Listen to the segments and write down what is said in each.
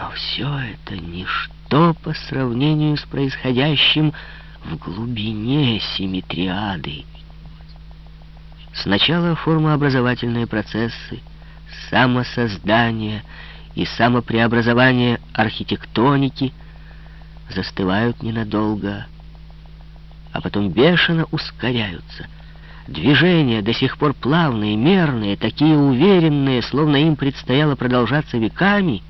Но все это ничто по сравнению с происходящим в глубине симметриады. Сначала формообразовательные процессы, самосоздание и самопреобразование архитектоники застывают ненадолго, а потом бешено ускоряются. Движения, до сих пор плавные, мерные, такие уверенные, словно им предстояло продолжаться веками,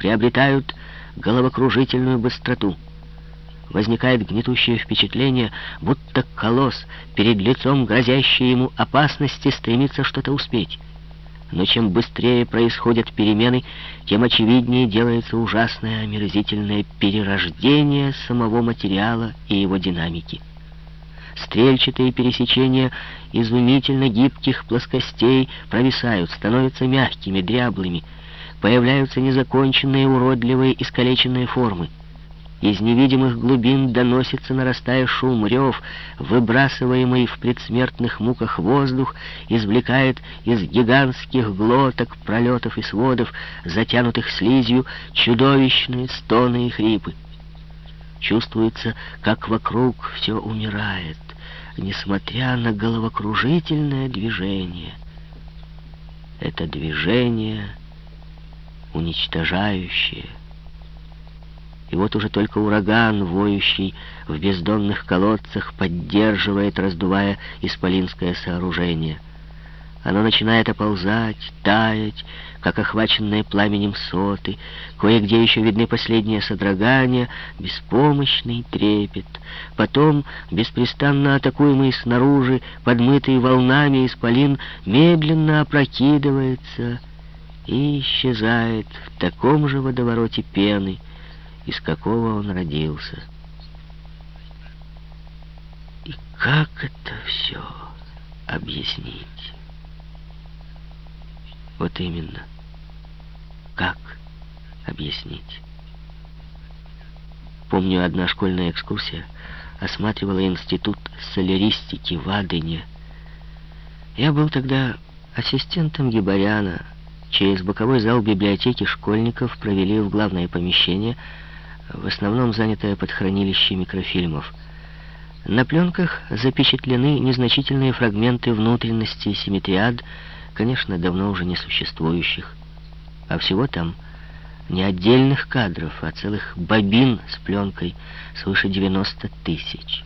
приобретают головокружительную быстроту. Возникает гнетущее впечатление, будто колосс перед лицом грозящей ему опасности стремится что-то успеть. Но чем быстрее происходят перемены, тем очевиднее делается ужасное омерзительное перерождение самого материала и его динамики. Стрельчатые пересечения изумительно гибких плоскостей провисают, становятся мягкими, дряблыми. Появляются незаконченные, уродливые, искалеченные формы. Из невидимых глубин доносится, нарастая шум, рев, выбрасываемый в предсмертных муках воздух, извлекает из гигантских глоток, пролетов и сводов, затянутых слизью, чудовищные стоны и хрипы. Чувствуется, как вокруг все умирает, несмотря на головокружительное движение. Это движение уничтожающее, и вот уже только ураган, воющий в бездонных колодцах, поддерживает, раздувая исполинское сооружение. Оно начинает оползать, таять, как охваченные пламенем соты. Кое-где еще видны последние содрогания, беспомощный трепет. Потом, беспрестанно атакуемый снаружи, подмытый волнами, исполин медленно опрокидывается и исчезает в таком же водовороте пены, из какого он родился. И как это все объяснить? Вот именно. Как объяснить? Помню, одна школьная экскурсия осматривала институт соляристики в Адене. Я был тогда ассистентом Гибаряна. Через боковой зал библиотеки школьников провели в главное помещение — в основном занятая под хранилище микрофильмов. На пленках запечатлены незначительные фрагменты внутренности симметриад, конечно, давно уже не существующих. А всего там не отдельных кадров, а целых бобин с пленкой свыше 90 тысяч.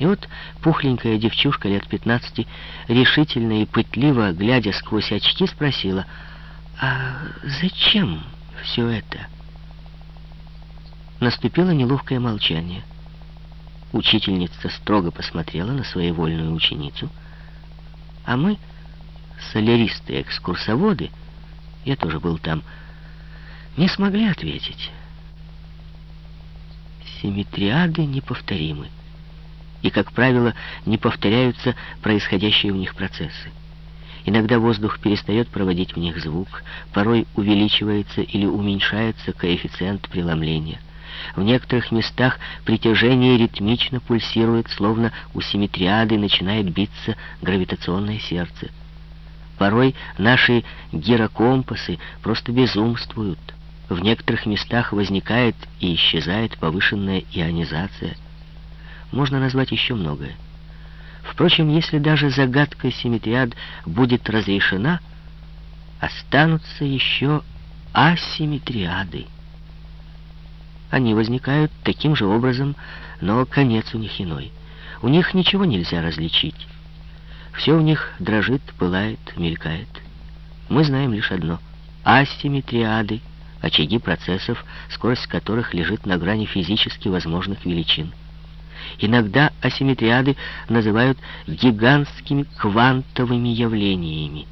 И вот пухленькая девчушка лет 15, решительно и пытливо, глядя сквозь очки, спросила, «А зачем все это?» Наступило неловкое молчание. Учительница строго посмотрела на своевольную ученицу, а мы, соляристы-экскурсоводы, я тоже был там, не смогли ответить. Симметриады неповторимы, и, как правило, не повторяются происходящие в них процессы. Иногда воздух перестает проводить в них звук, порой увеличивается или уменьшается коэффициент преломления. В некоторых местах притяжение ритмично пульсирует, словно у симметриады начинает биться гравитационное сердце. Порой наши гирокомпасы просто безумствуют. В некоторых местах возникает и исчезает повышенная ионизация. Можно назвать еще многое. Впрочем, если даже загадка симметриад будет разрешена, останутся еще асимметриады. Они возникают таким же образом, но конец у них иной. У них ничего нельзя различить. Все у них дрожит, пылает, мелькает. Мы знаем лишь одно — асимметриады, очаги процессов, скорость которых лежит на грани физически возможных величин. Иногда асимметриады называют гигантскими квантовыми явлениями.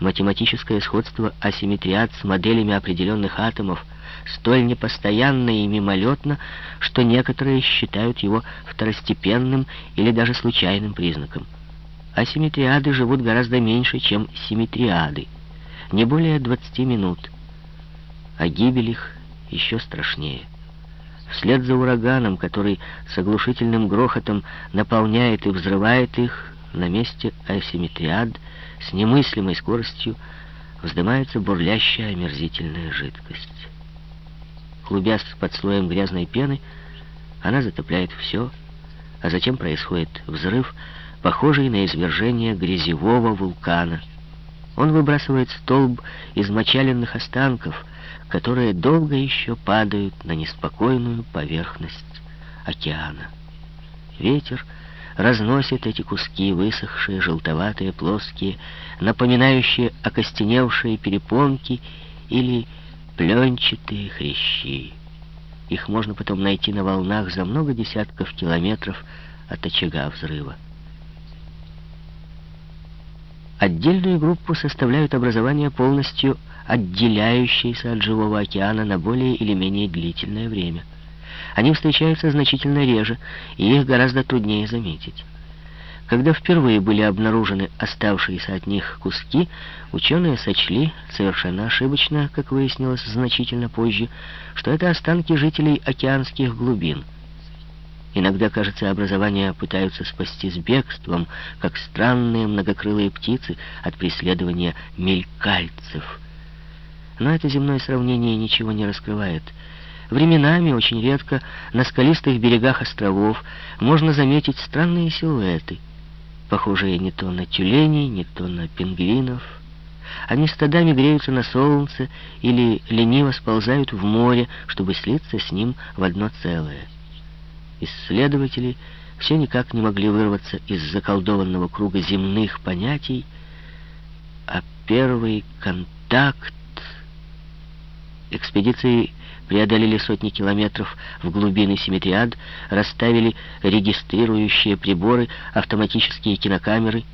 Математическое сходство асимметриад с моделями определенных атомов — столь непостоянно и мимолетно, что некоторые считают его второстепенным или даже случайным признаком. Асимметриады живут гораздо меньше, чем симметриады, не более 20 минут, а гибель их еще страшнее. Вслед за ураганом, который с оглушительным грохотом наполняет и взрывает их, на месте асимметриад с немыслимой скоростью вздымается бурлящая омерзительная жидкость. клубясь под слоем грязной пены, она затопляет все, а затем происходит взрыв, похожий на извержение грязевого вулкана. Он выбрасывает столб измочаленных останков, которые долго еще падают на неспокойную поверхность океана. Ветер разносит эти куски, высохшие, желтоватые, плоские, напоминающие окостеневшие перепонки или пленчатые хрящи. Их можно потом найти на волнах за много десятков километров от очага взрыва. Отдельную группу составляют образования, полностью отделяющиеся от живого океана на более или менее длительное время. Они встречаются значительно реже, и их гораздо труднее заметить. Когда впервые были обнаружены оставшиеся от них куски, ученые сочли, совершенно ошибочно, как выяснилось значительно позже, что это останки жителей океанских глубин. Иногда, кажется, образования пытаются спасти с бегством, как странные многокрылые птицы от преследования мелькальцев. Но это земное сравнение ничего не раскрывает — Временами, очень редко, на скалистых берегах островов можно заметить странные силуэты, похожие не то на тюленей, не то на пингвинов. Они стадами греются на солнце или лениво сползают в море, чтобы слиться с ним в одно целое. Исследователи все никак не могли вырваться из заколдованного круга земных понятий, а первый контакт экспедиции преодолели сотни километров в глубины Симметриад, расставили регистрирующие приборы, автоматические кинокамеры,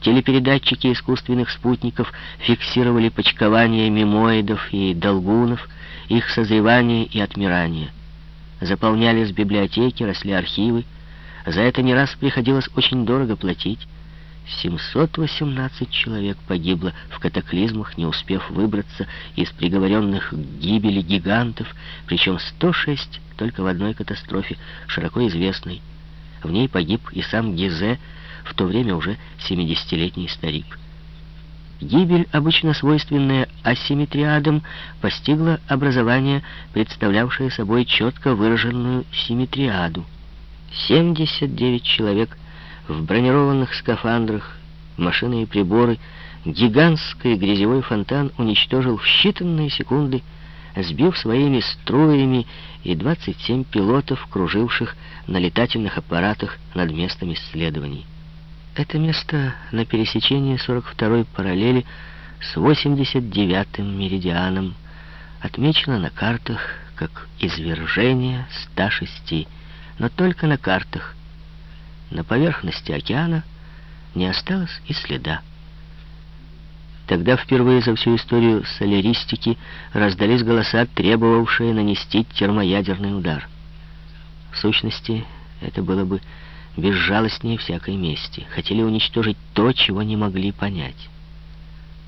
телепередатчики искусственных спутников фиксировали почкование мимоидов и долгунов, их созревание и отмирание. Заполнялись библиотеки, росли архивы. За это не раз приходилось очень дорого платить. 718 человек погибло в катаклизмах, не успев выбраться из приговоренных к гибели гигантов, причем 106 только в одной катастрофе, широко известной. В ней погиб и сам Гизе, в то время уже 70-летний старик. Гибель, обычно свойственная асимметриадам, постигла образование, представлявшее собой четко выраженную симметриаду. 79 человек в бронированных скафандрах, машины и приборы, гигантский грязевой фонтан уничтожил в считанные секунды, сбив своими струями и 27 пилотов, круживших на летательных аппаратах над местом исследований. Это место на пересечении 42-й параллели с 89-м меридианом отмечено на картах как извержение 106, но только на картах – на поверхности океана не осталось и следа. Тогда впервые за всю историю соляристики раздались голоса, требовавшие нанести термоядерный удар. В сущности, это было бы безжалостнее всякой мести. Хотели уничтожить то, чего не могли понять.